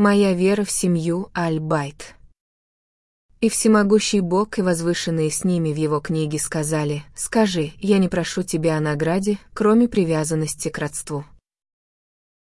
моя вера в семью Аль-Байт. И всемогущий Бог и возвышенные с ними в его книге сказали, «Скажи, я не прошу тебя о награде, кроме привязанности к родству».